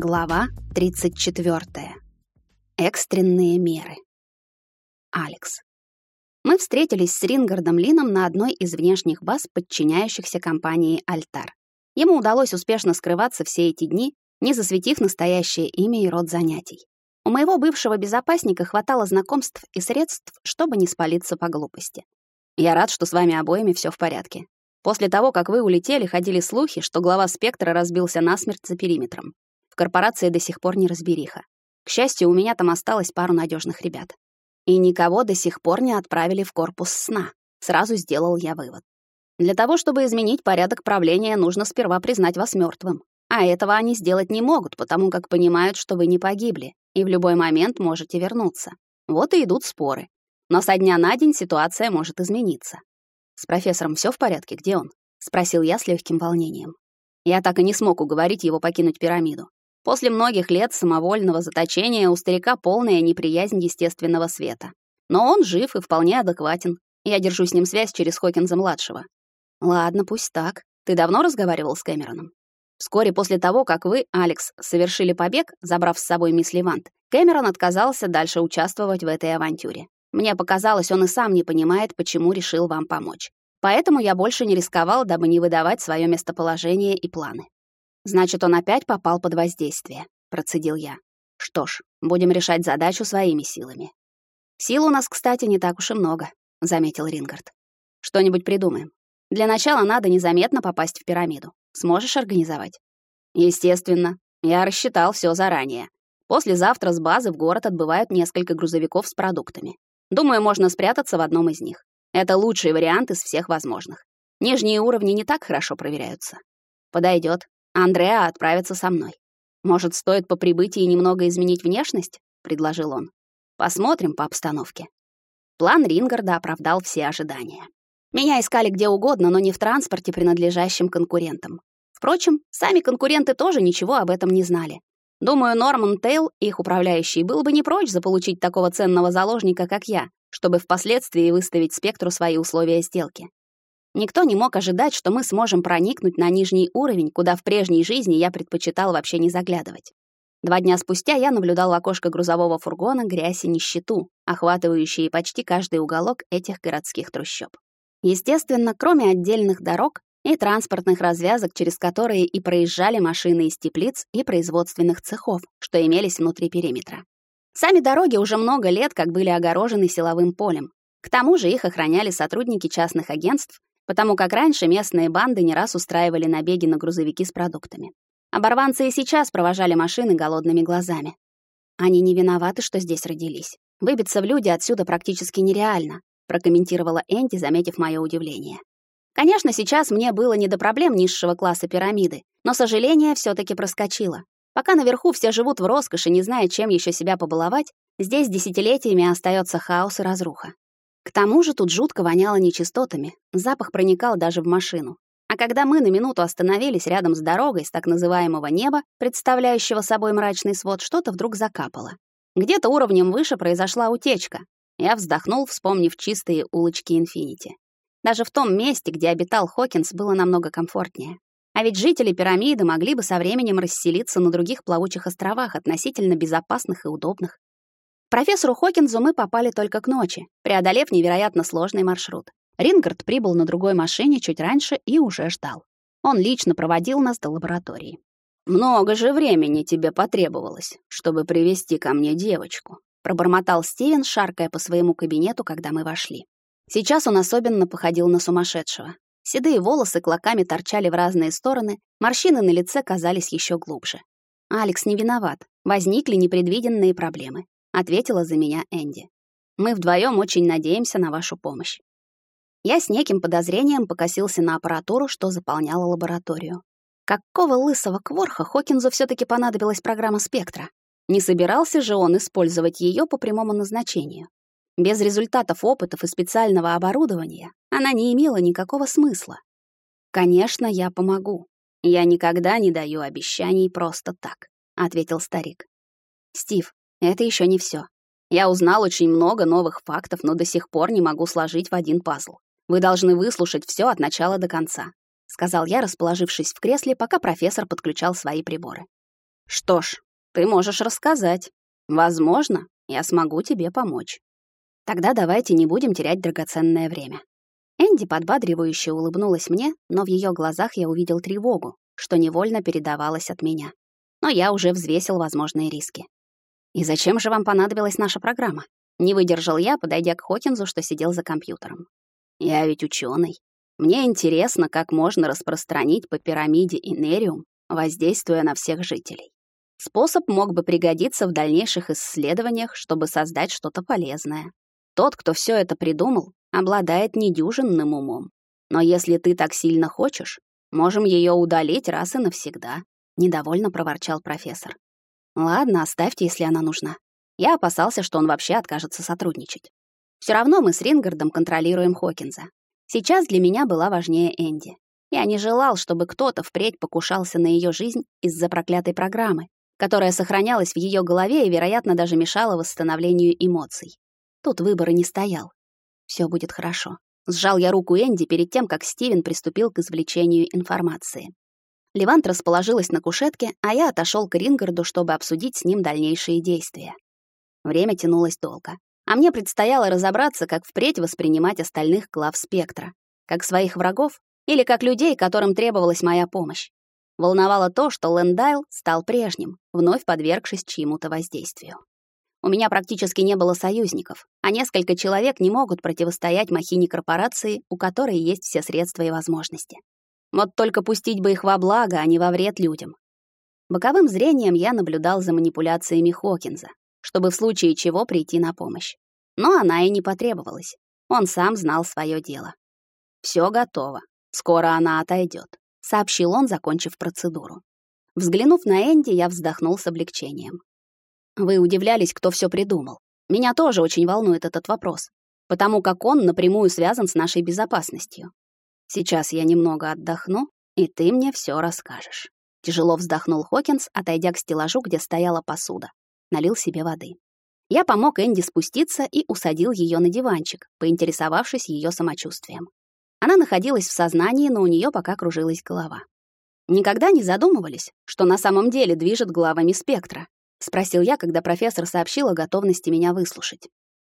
Глава 34. Экстренные меры. Алекс. Мы встретились с Рингардом Лином на одной из внешних баз, подчиняющихся компании «Альтар». Ему удалось успешно скрываться все эти дни, не засветив настоящее имя и род занятий. У моего бывшего безопасника хватало знакомств и средств, чтобы не спалиться по глупости. Я рад, что с вами обоими все в порядке. После того, как вы улетели, ходили слухи, что глава «Спектра» разбился насмерть за периметром корпорации до сих пор не разбериха. К счастью, у меня там осталось пару надежных ребят. И никого до сих пор не отправили в корпус сна. Сразу сделал я вывод. Для того, чтобы изменить порядок правления, нужно сперва признать вас мертвым. А этого они сделать не могут, потому как понимают, что вы не погибли, и в любой момент можете вернуться. Вот и идут споры. Но со дня на день ситуация может измениться. С профессором все в порядке, где он? спросил я с легким волнением. Я так и не смог уговорить его покинуть пирамиду. После многих лет самовольного заточения у старика полная неприязнь естественного света. Но он жив и вполне адекватен. Я держу с ним связь через Хокинза-младшего. Ладно, пусть так. Ты давно разговаривал с Кэмероном? Вскоре после того, как вы, Алекс, совершили побег, забрав с собой мисс Левант, Кэмерон отказался дальше участвовать в этой авантюре. Мне показалось, он и сам не понимает, почему решил вам помочь. Поэтому я больше не рисковал, дабы не выдавать свое местоположение и планы. Значит, он опять попал под воздействие, процедил я. Что ж, будем решать задачу своими силами. Сил у нас, кстати, не так уж и много, заметил Рингард. Что-нибудь придумаем. Для начала надо незаметно попасть в пирамиду. Сможешь организовать? Естественно. Я рассчитал все заранее. Послезавтра с базы в город отбывают несколько грузовиков с продуктами. Думаю, можно спрятаться в одном из них. Это лучший вариант из всех возможных. Нижние уровни не так хорошо проверяются. Подойдет. Андреа отправится со мной. Может, стоит по прибытии немного изменить внешность? предложил он. Посмотрим по обстановке. План Рингарда оправдал все ожидания. Меня искали где угодно, но не в транспорте, принадлежащем конкурентам. Впрочем, сами конкуренты тоже ничего об этом не знали. Думаю, Норман Тейл, их управляющий, был бы не прочь заполучить такого ценного заложника, как я, чтобы впоследствии выставить спектру свои условия сделки. Никто не мог ожидать, что мы сможем проникнуть на нижний уровень, куда в прежней жизни я предпочитал вообще не заглядывать. Два дня спустя я наблюдал в окошко грузового фургона грязь и нищету, охватывающие почти каждый уголок этих городских трущоб. Естественно, кроме отдельных дорог и транспортных развязок, через которые и проезжали машины из теплиц и производственных цехов, что имелись внутри периметра. Сами дороги уже много лет как были огорожены силовым полем. К тому же их охраняли сотрудники частных агентств потому как раньше местные банды не раз устраивали набеги на грузовики с продуктами. Оборванцы и сейчас провожали машины голодными глазами. Они не виноваты, что здесь родились. Выбиться в люди отсюда практически нереально, прокомментировала Энди, заметив мое удивление. Конечно, сейчас мне было не до проблем низшего класса пирамиды, но сожаление все таки проскочило. Пока наверху все живут в роскоши, не зная, чем еще себя побаловать, здесь десятилетиями остается хаос и разруха. К тому же тут жутко воняло нечистотами, запах проникал даже в машину. А когда мы на минуту остановились рядом с дорогой с так называемого неба, представляющего собой мрачный свод, что-то вдруг закапало. Где-то уровнем выше произошла утечка. Я вздохнул, вспомнив чистые улочки Инфинити. Даже в том месте, где обитал Хокинс, было намного комфортнее. А ведь жители пирамиды могли бы со временем расселиться на других плавучих островах, относительно безопасных и удобных профессору Хокинзу мы попали только к ночи, преодолев невероятно сложный маршрут. Рингард прибыл на другой машине чуть раньше и уже ждал. Он лично проводил нас до лаборатории. «Много же времени тебе потребовалось, чтобы привести ко мне девочку», пробормотал Стивен, шаркая по своему кабинету, когда мы вошли. Сейчас он особенно походил на сумасшедшего. Седые волосы клоками торчали в разные стороны, морщины на лице казались еще глубже. Алекс не виноват. Возникли непредвиденные проблемы ответила за меня Энди. Мы вдвоем очень надеемся на вашу помощь. Я с неким подозрением покосился на аппаратуру, что заполняла лабораторию. Какого лысого кворха Хокинзу все таки понадобилась программа спектра? Не собирался же он использовать ее по прямому назначению. Без результатов опытов и специального оборудования она не имела никакого смысла. Конечно, я помогу. Я никогда не даю обещаний просто так, ответил старик. Стив, это еще не все. Я узнал очень много новых фактов, но до сих пор не могу сложить в один пазл. Вы должны выслушать все от начала до конца, сказал я, расположившись в кресле, пока профессор подключал свои приборы. Что ж, ты можешь рассказать. Возможно, я смогу тебе помочь. Тогда давайте не будем терять драгоценное время. Энди подбадривающе улыбнулась мне, но в ее глазах я увидел тревогу, что невольно передавалось от меня. Но я уже взвесил возможные риски. «И зачем же вам понадобилась наша программа?» Не выдержал я, подойдя к Хокинзу, что сидел за компьютером. «Я ведь ученый. Мне интересно, как можно распространить по пирамиде Инериум, воздействуя на всех жителей. Способ мог бы пригодиться в дальнейших исследованиях, чтобы создать что-то полезное. Тот, кто все это придумал, обладает недюжинным умом. Но если ты так сильно хочешь, можем ее удалить раз и навсегда», — недовольно проворчал профессор. «Ладно, оставьте, если она нужна. Я опасался, что он вообще откажется сотрудничать. Все равно мы с Рингардом контролируем Хокинза. Сейчас для меня была важнее Энди. Я не желал, чтобы кто-то впредь покушался на ее жизнь из-за проклятой программы, которая сохранялась в ее голове и, вероятно, даже мешала восстановлению эмоций. Тут выбора не стоял. Все будет хорошо. Сжал я руку Энди перед тем, как Стивен приступил к извлечению информации. Левант расположилась на кушетке, а я отошел к Рингарду, чтобы обсудить с ним дальнейшие действия. Время тянулось долго. А мне предстояло разобраться, как впредь воспринимать остальных глав спектра. Как своих врагов или как людей, которым требовалась моя помощь. Волновало то, что Лэндайл стал прежним, вновь подвергшись чьему-то воздействию. У меня практически не было союзников, а несколько человек не могут противостоять махине корпорации, у которой есть все средства и возможности. Вот только пустить бы их во благо, а не во вред людям. Боковым зрением я наблюдал за манипуляциями Хокинза, чтобы в случае чего прийти на помощь. Но она и не потребовалась. Он сам знал свое дело. Все готово. Скоро она отойдет, сообщил он, закончив процедуру. Взглянув на Энди, я вздохнул с облегчением. Вы удивлялись, кто все придумал. Меня тоже очень волнует этот вопрос, потому как он напрямую связан с нашей безопасностью. Сейчас я немного отдохну, и ты мне все расскажешь. Тяжело вздохнул Хокинс, отойдя к стеллажу, где стояла посуда налил себе воды. Я помог Энди спуститься и усадил ее на диванчик, поинтересовавшись ее самочувствием. Она находилась в сознании, но у нее пока кружилась голова. Никогда не задумывались, что на самом деле движет главами спектра, спросил я, когда профессор сообщил о готовности меня выслушать.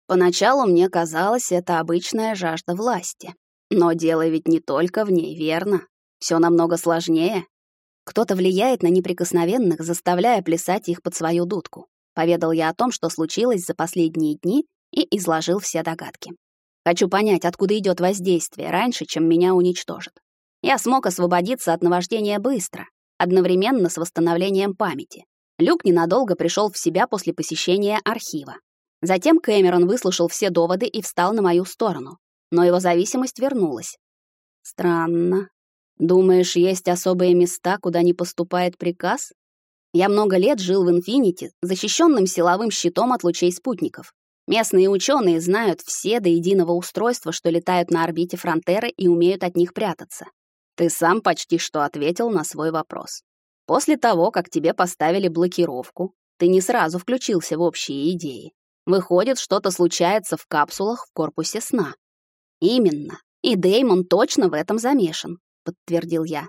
Поначалу мне казалось, это обычная жажда власти. Но дело ведь не только в ней, верно? Все намного сложнее. Кто-то влияет на неприкосновенных, заставляя плясать их под свою дудку. Поведал я о том, что случилось за последние дни, и изложил все догадки. Хочу понять, откуда идет воздействие, раньше, чем меня уничтожат. Я смог освободиться от наваждения быстро, одновременно с восстановлением памяти. Люк ненадолго пришел в себя после посещения архива. Затем Кэмерон выслушал все доводы и встал на мою сторону, но его зависимость вернулась. Странно. Думаешь, есть особые места, куда не поступает приказ? Я много лет жил в Инфинити, защищенным силовым щитом от лучей спутников. Местные ученые знают все до единого устройства, что летают на орбите Фронтеры и умеют от них прятаться. Ты сам почти что ответил на свой вопрос. После того, как тебе поставили блокировку, ты не сразу включился в общие идеи. Выходит, что-то случается в капсулах в корпусе сна. Именно. И Деймон точно в этом замешан, подтвердил я.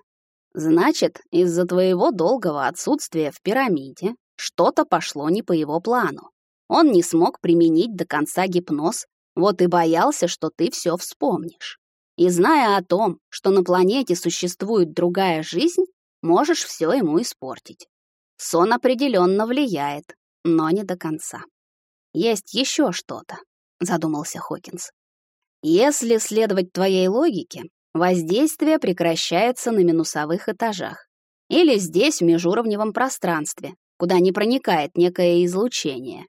Значит, из-за твоего долгого отсутствия в пирамиде что-то пошло не по его плану. Он не смог применить до конца гипноз, вот и боялся, что ты все вспомнишь. И зная о том, что на планете существует другая жизнь, можешь все ему испортить. Сон определенно влияет, но не до конца. Есть еще что-то, задумался Хокинс. Если следовать твоей логике, Воздействие прекращается на минусовых этажах или здесь в межуровневом пространстве, куда не проникает некое излучение.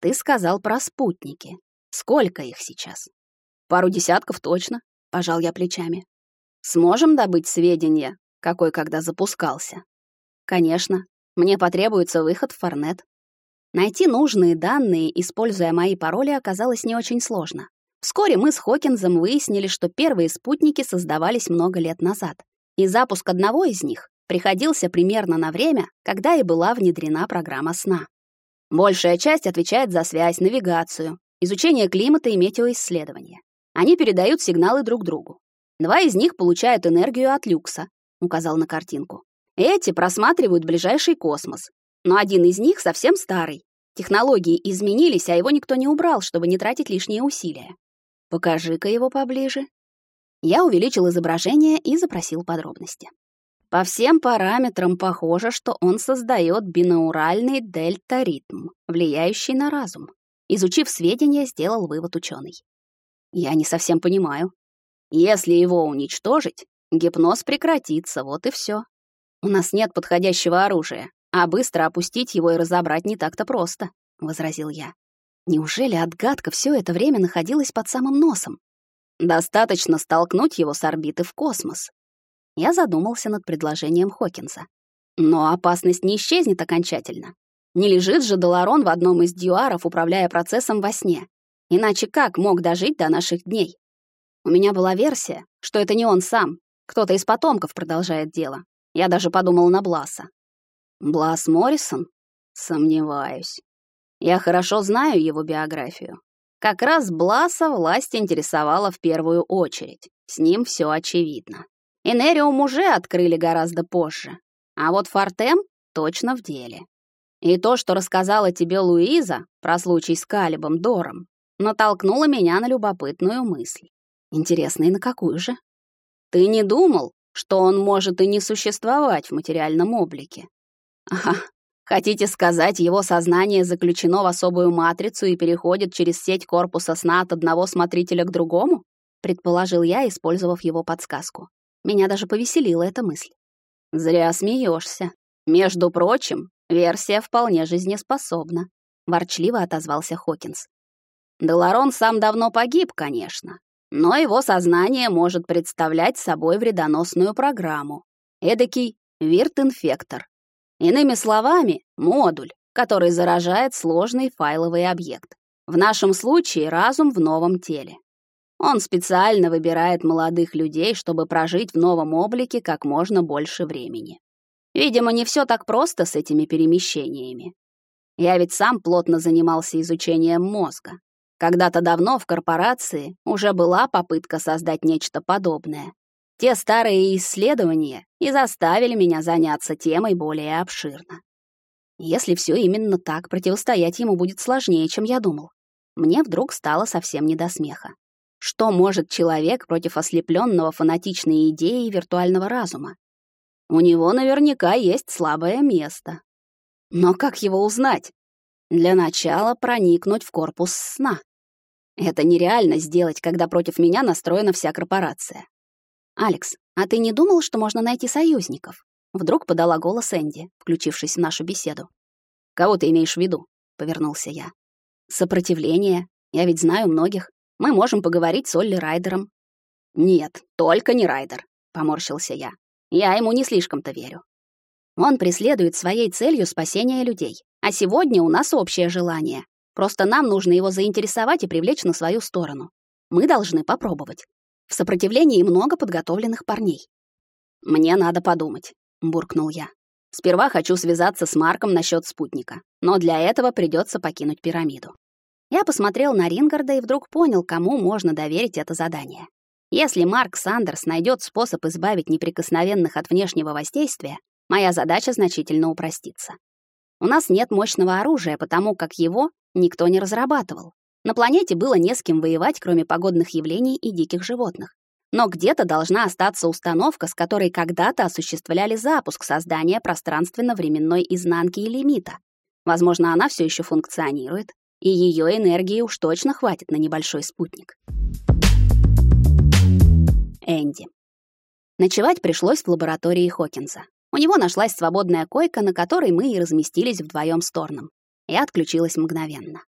Ты сказал про спутники. Сколько их сейчас? Пару десятков точно, пожал я плечами. Сможем добыть сведения, какой когда запускался? Конечно. Мне потребуется выход в Форнет. Найти нужные данные, используя мои пароли, оказалось не очень сложно. Вскоре мы с Хокинзом выяснили, что первые спутники создавались много лет назад, и запуск одного из них приходился примерно на время, когда и была внедрена программа сна. Большая часть отвечает за связь, навигацию, изучение климата и метеоисследования. Они передают сигналы друг другу. Два из них получают энергию от люкса, указал на картинку. Эти просматривают ближайший космос, но один из них совсем старый. Технологии изменились, а его никто не убрал, чтобы не тратить лишние усилия. Покажи-ка его поближе. Я увеличил изображение и запросил подробности. По всем параметрам похоже, что он создает бинауральный дельта-ритм, влияющий на разум. Изучив сведения, сделал вывод ученый. Я не совсем понимаю. Если его уничтожить, гипноз прекратится, вот и все. У нас нет подходящего оружия, а быстро опустить его и разобрать не так-то просто, возразил я. Неужели отгадка все это время находилась под самым носом? Достаточно столкнуть его с орбиты в космос. Я задумался над предложением Хокинса. Но опасность не исчезнет окончательно. Не лежит же Доларон в одном из дюаров, управляя процессом во сне. Иначе как мог дожить до наших дней? У меня была версия, что это не он сам. Кто-то из потомков продолжает дело. Я даже подумал на Бласа. Блас Моррисон? Сомневаюсь. Я хорошо знаю его биографию. Как раз Бласа власть интересовала в первую очередь. С ним все очевидно. Энериум уже открыли гораздо позже. А вот Фортем точно в деле. И то, что рассказала тебе Луиза про случай с Калибом Дором, натолкнуло меня на любопытную мысль. Интересно, и на какую же? Ты не думал, что он может и не существовать в материальном облике? Ага, хотите сказать, его сознание заключено в особую матрицу и переходит через сеть корпуса сна от одного смотрителя к другому? Предположил я, использовав его подсказку. Меня даже повеселила эта мысль. Зря смеешься. Между прочим, версия вполне жизнеспособна, ворчливо отозвался Хокинс. Деларон сам давно погиб, конечно, но его сознание может представлять собой вредоносную программу. Эдакий вирт-инфектор. Иными словами, модуль, который заражает сложный файловый объект. В нашем случае разум в новом теле. Он специально выбирает молодых людей, чтобы прожить в новом облике как можно больше времени. Видимо, не все так просто с этими перемещениями. Я ведь сам плотно занимался изучением мозга. Когда-то давно в корпорации уже была попытка создать нечто подобное. Те старые исследования и заставили меня заняться темой более обширно. Если все именно так, противостоять ему будет сложнее, чем я думал. Мне вдруг стало совсем не до смеха. Что может человек против ослепленного фанатичной идеей виртуального разума? У него наверняка есть слабое место. Но как его узнать? Для начала проникнуть в корпус сна. Это нереально сделать, когда против меня настроена вся корпорация. «Алекс, а ты не думал, что можно найти союзников?» Вдруг подала голос Энди, включившись в нашу беседу. «Кого ты имеешь в виду?» — повернулся я. «Сопротивление. Я ведь знаю многих. Мы можем поговорить с Олли Райдером». «Нет, только не Райдер», — поморщился я. «Я ему не слишком-то верю. Он преследует своей целью спасение людей. А сегодня у нас общее желание Просто нам нужно его заинтересовать и привлечь на свою сторону. Мы должны попробовать. В сопротивлении много подготовленных парней. Мне надо подумать, буркнул я. Сперва хочу связаться с Марком насчет спутника, но для этого придется покинуть пирамиду. Я посмотрел на Рингарда и вдруг понял, кому можно доверить это задание. Если Марк Сандерс найдет способ избавить неприкосновенных от внешнего воздействия, моя задача значительно упростится. У нас нет мощного оружия, потому как его никто не разрабатывал. На планете было не с кем воевать, кроме погодных явлений и диких животных. Но где-то должна остаться установка, с которой когда-то осуществляли запуск создания пространственно-временной изнанки и лимита. Возможно, она все еще функционирует, и ее энергии уж точно хватит на небольшой спутник. Энди. Ночевать пришлось в лаборатории Хокинса. У него нашлась свободная койка, на которой мы и разместились вдвоем с Торном. Я отключилась мгновенно.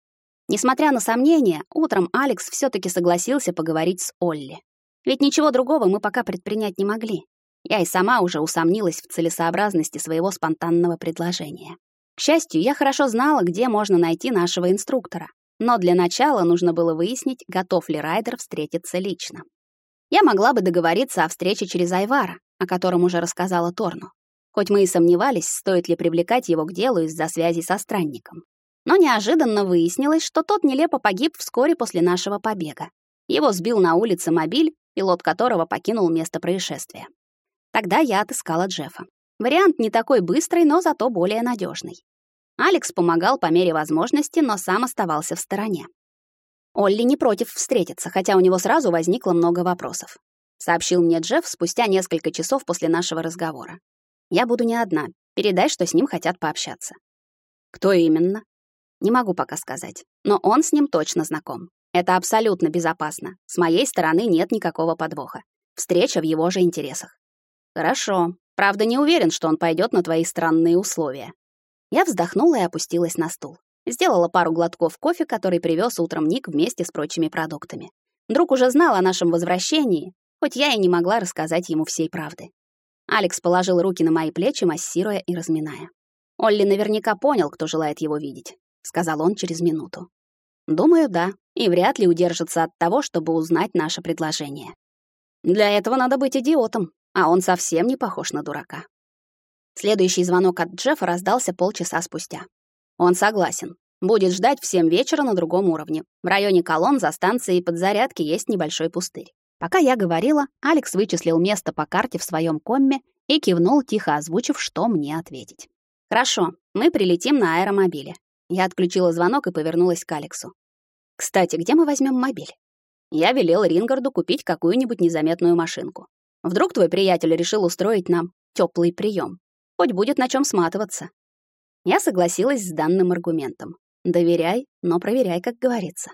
Несмотря на сомнения, утром Алекс все таки согласился поговорить с Олли. Ведь ничего другого мы пока предпринять не могли. Я и сама уже усомнилась в целесообразности своего спонтанного предложения. К счастью, я хорошо знала, где можно найти нашего инструктора. Но для начала нужно было выяснить, готов ли Райдер встретиться лично. Я могла бы договориться о встрече через Айвара, о котором уже рассказала Торну хоть мы и сомневались, стоит ли привлекать его к делу из-за связи со странником. Но неожиданно выяснилось, что тот нелепо погиб вскоре после нашего побега. Его сбил на улице мобиль, пилот которого покинул место происшествия. Тогда я отыскала Джеффа. Вариант не такой быстрый, но зато более надежный. Алекс помогал по мере возможности, но сам оставался в стороне. Олли не против встретиться, хотя у него сразу возникло много вопросов. Сообщил мне Джефф спустя несколько часов после нашего разговора. Я буду не одна. Передай, что с ним хотят пообщаться. Кто именно? Не могу пока сказать, но он с ним точно знаком. Это абсолютно безопасно. С моей стороны нет никакого подвоха. Встреча в его же интересах. Хорошо. Правда, не уверен, что он пойдет на твои странные условия. Я вздохнула и опустилась на стул. Сделала пару глотков кофе, который привез утром Ник вместе с прочими продуктами. Друг уже знал о нашем возвращении, хоть я и не могла рассказать ему всей правды. Алекс положил руки на мои плечи, массируя и разминая. «Олли наверняка понял, кто желает его видеть», — сказал он через минуту. «Думаю, да, и вряд ли удержится от того, чтобы узнать наше предложение. Для этого надо быть идиотом, а он совсем не похож на дурака». Следующий звонок от Джеффа раздался полчаса спустя. Он согласен. Будет ждать в 7 вечера на другом уровне. В районе колонн за станцией подзарядки есть небольшой пустырь. Пока я говорила, Алекс вычислил место по карте в своем комме и кивнул, тихо озвучив, что мне ответить. «Хорошо, мы прилетим на аэромобиле». Я отключила звонок и повернулась к Алексу. «Кстати, где мы возьмем мобиль?» Я велел Рингарду купить какую-нибудь незаметную машинку. Вдруг твой приятель решил устроить нам теплый прием. Хоть будет на чем сматываться. Я согласилась с данным аргументом. Доверяй, но проверяй, как говорится.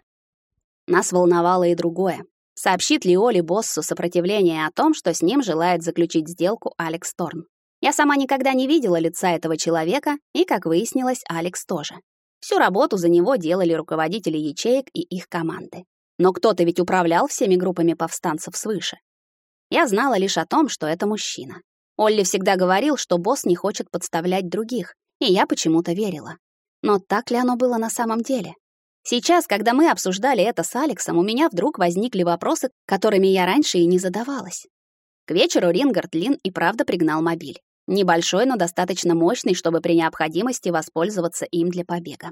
Нас волновало и другое. Сообщит ли Оли боссу сопротивление о том, что с ним желает заключить сделку Алекс Торн? Я сама никогда не видела лица этого человека, и, как выяснилось, Алекс тоже. Всю работу за него делали руководители ячеек и их команды. Но кто-то ведь управлял всеми группами повстанцев свыше. Я знала лишь о том, что это мужчина. Олли всегда говорил, что босс не хочет подставлять других, и я почему-то верила. Но так ли оно было на самом деле? Сейчас, когда мы обсуждали это с Алексом, у меня вдруг возникли вопросы, которыми я раньше и не задавалась. К вечеру Рингард Лин и правда пригнал мобиль. Небольшой, но достаточно мощный, чтобы при необходимости воспользоваться им для побега.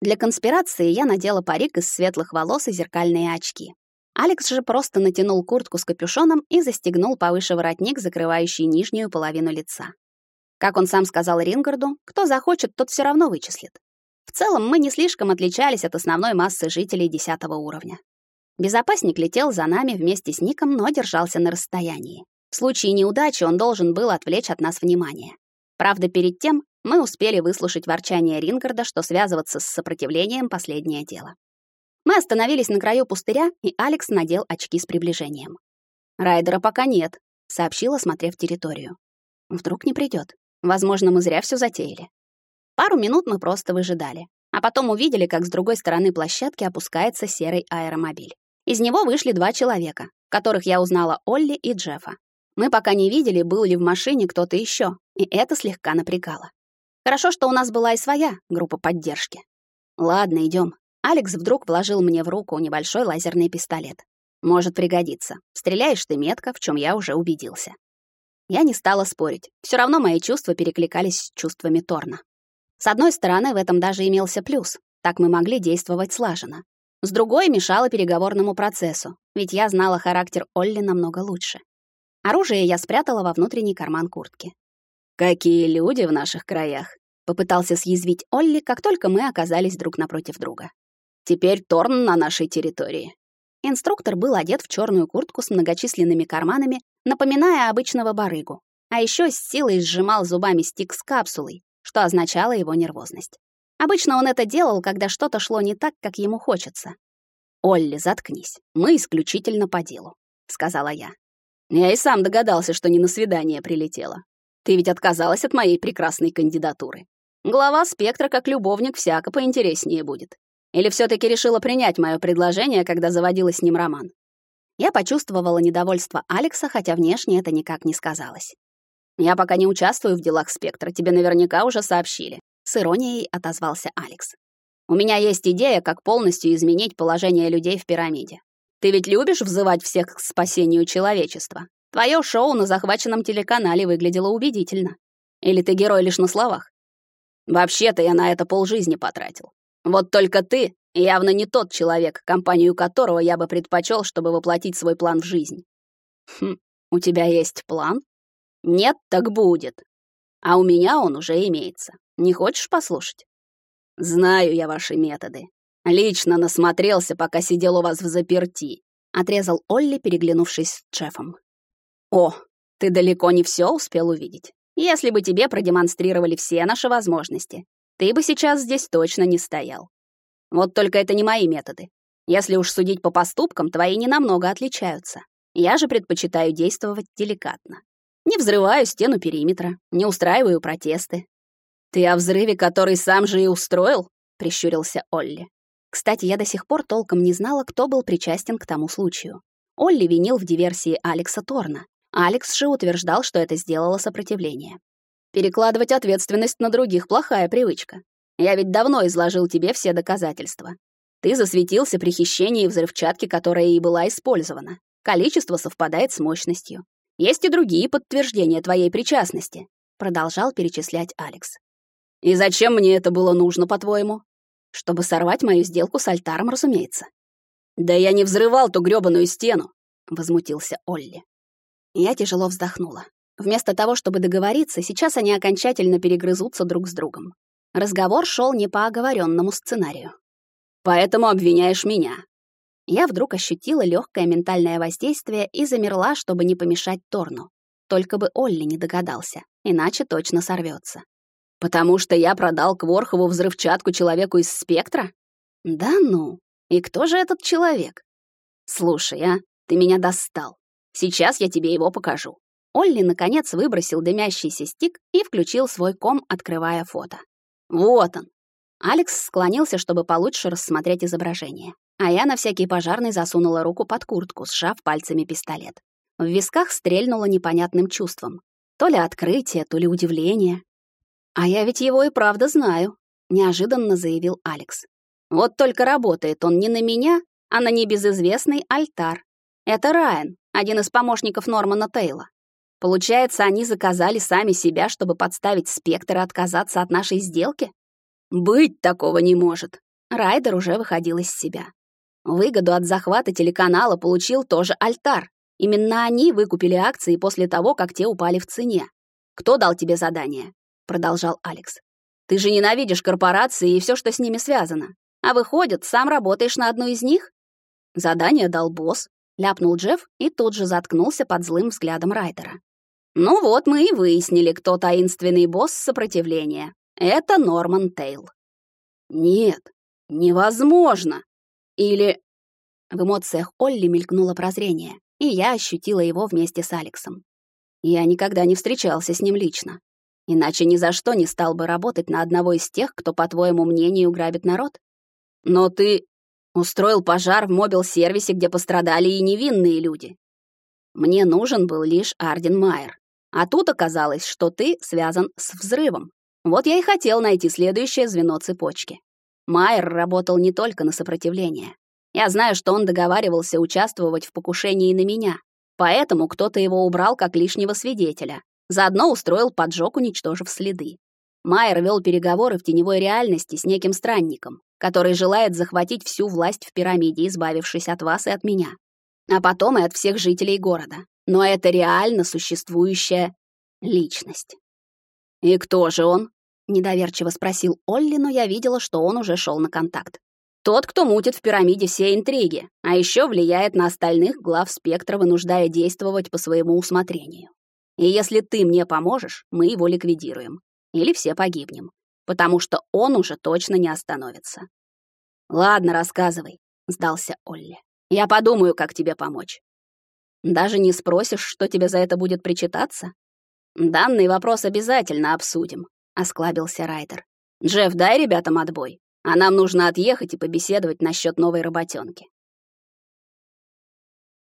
Для конспирации я надела парик из светлых волос и зеркальные очки. Алекс же просто натянул куртку с капюшоном и застегнул повыше воротник, закрывающий нижнюю половину лица. Как он сам сказал Рингарду, кто захочет, тот все равно вычислит. В целом мы не слишком отличались от основной массы жителей десятого уровня. Безопасник летел за нами вместе с Ником, но держался на расстоянии. В случае неудачи он должен был отвлечь от нас внимание. Правда, перед тем мы успели выслушать ворчание Рингарда, что связываться с сопротивлением — последнее дело. Мы остановились на краю пустыря, и Алекс надел очки с приближением. «Райдера пока нет», — сообщила, смотрев территорию. «Вдруг не придет. Возможно, мы зря все затеяли». Пару минут мы просто выжидали, а потом увидели, как с другой стороны площадки опускается серый аэромобиль. Из него вышли два человека, которых я узнала Олли и Джеффа. Мы пока не видели, был ли в машине кто-то еще, и это слегка напрягало. Хорошо, что у нас была и своя группа поддержки. Ладно, идем. Алекс вдруг вложил мне в руку небольшой лазерный пистолет. Может пригодиться. Стреляешь ты метко, в чем я уже убедился. Я не стала спорить. Все равно мои чувства перекликались с чувствами Торна. С одной стороны, в этом даже имелся плюс. Так мы могли действовать слаженно. С другой, мешало переговорному процессу, ведь я знала характер Олли намного лучше. Оружие я спрятала во внутренний карман куртки. «Какие люди в наших краях!» — попытался съязвить Олли, как только мы оказались друг напротив друга. «Теперь Торн на нашей территории». Инструктор был одет в черную куртку с многочисленными карманами, напоминая обычного барыгу, а еще с силой сжимал зубами стик с капсулой, что означало его нервозность. Обычно он это делал, когда что-то шло не так, как ему хочется. «Олли, заткнись. Мы исключительно по делу», — сказала я. «Я и сам догадался, что не на свидание прилетела. Ты ведь отказалась от моей прекрасной кандидатуры. Глава спектра как любовник всяко поинтереснее будет. Или все таки решила принять мое предложение, когда заводила с ним роман?» Я почувствовала недовольство Алекса, хотя внешне это никак не сказалось. Я пока не участвую в делах Спектра, тебе наверняка уже сообщили. С иронией отозвался Алекс. У меня есть идея, как полностью изменить положение людей в пирамиде. Ты ведь любишь взывать всех к спасению человечества? Твое шоу на захваченном телеканале выглядело убедительно. Или ты герой лишь на словах? Вообще-то я на это полжизни потратил. Вот только ты явно не тот человек, компанию которого я бы предпочел, чтобы воплотить свой план в жизнь. Хм, у тебя есть план? Нет, так будет. А у меня он уже имеется. Не хочешь послушать? Знаю я ваши методы. Лично насмотрелся, пока сидел у вас в заперти, отрезал Олли, переглянувшись с Джеффом. О, ты далеко не все успел увидеть. Если бы тебе продемонстрировали все наши возможности, ты бы сейчас здесь точно не стоял. Вот только это не мои методы. Если уж судить по поступкам, твои не намного отличаются. Я же предпочитаю действовать деликатно. Не взрываю стену периметра, не устраиваю протесты. Ты о взрыве, который сам же и устроил? прищурился Олли. Кстати, я до сих пор толком не знала, кто был причастен к тому случаю. Олли винил в диверсии Алекса Торна. Алекс же утверждал, что это сделало сопротивление. Перекладывать ответственность на других — плохая привычка. Я ведь давно изложил тебе все доказательства. Ты засветился при хищении взрывчатки, которая и была использована. Количество совпадает с мощностью. Есть и другие подтверждения твоей причастности, продолжал перечислять Алекс. И зачем мне это было нужно, по-твоему? Чтобы сорвать мою сделку с альтаром, разумеется. Да я не взрывал ту грёбаную стену, возмутился Олли. Я тяжело вздохнула. Вместо того, чтобы договориться, сейчас они окончательно перегрызутся друг с другом. Разговор шел не по оговоренному сценарию. «Поэтому обвиняешь меня». Я вдруг ощутила легкое ментальное воздействие и замерла, чтобы не помешать Торну. Только бы Олли не догадался, иначе точно сорвется. «Потому что я продал Кворхову взрывчатку человеку из спектра?» «Да ну, и кто же этот человек?» «Слушай, а, ты меня достал. Сейчас я тебе его покажу». Олли, наконец, выбросил дымящийся стик и включил свой ком, открывая фото. «Вот он!» Алекс склонился, чтобы получше рассмотреть изображение. А я на всякий пожарный засунула руку под куртку, сжав пальцами пистолет. В висках стрельнуло непонятным чувством. То ли открытие, то ли удивление. «А я ведь его и правда знаю», — неожиданно заявил Алекс. «Вот только работает он не на меня, а на небезызвестный альтар. Это Райан, один из помощников Нормана Тейла. Получается, они заказали сами себя, чтобы подставить спектр и отказаться от нашей сделки? Быть такого не может. Райдер уже выходил из себя. Выгоду от захвата телеканала получил тоже Альтар. Именно они выкупили акции после того, как те упали в цене. Кто дал тебе задание? Продолжал Алекс. Ты же ненавидишь корпорации и все, что с ними связано. А выходит, сам работаешь на одну из них? Задание дал босс, ляпнул Джефф и тут же заткнулся под злым взглядом Райдера. Ну вот мы и выяснили, кто таинственный босс сопротивления. Это Норман Тейл. Нет, невозможно. Или... В эмоциях Олли мелькнуло прозрение, и я ощутила его вместе с Алексом. Я никогда не встречался с ним лично. Иначе ни за что не стал бы работать на одного из тех, кто, по твоему мнению, грабит народ. Но ты устроил пожар в мобил-сервисе, где пострадали и невинные люди. Мне нужен был лишь Арден Майер. А тут оказалось, что ты связан с взрывом. Вот я и хотел найти следующее звено цепочки. Майер работал не только на сопротивление. Я знаю, что он договаривался участвовать в покушении на меня. Поэтому кто-то его убрал как лишнего свидетеля. Заодно устроил поджог, уничтожив следы. Майер вел переговоры в теневой реальности с неким странником, который желает захватить всю власть в пирамиде, избавившись от вас и от меня. А потом и от всех жителей города но это реально существующая личность. «И кто же он?» — недоверчиво спросил Олли, но я видела, что он уже шел на контакт. «Тот, кто мутит в пирамиде все интриги, а еще влияет на остальных глав спектра, вынуждая действовать по своему усмотрению. И если ты мне поможешь, мы его ликвидируем. Или все погибнем, потому что он уже точно не остановится». «Ладно, рассказывай», — сдался Олли. «Я подумаю, как тебе помочь. Даже не спросишь, что тебе за это будет причитаться? Данный вопрос обязательно обсудим, осклабился Райдер. Джефф, дай ребятам отбой. А нам нужно отъехать и побеседовать насчет новой работенки.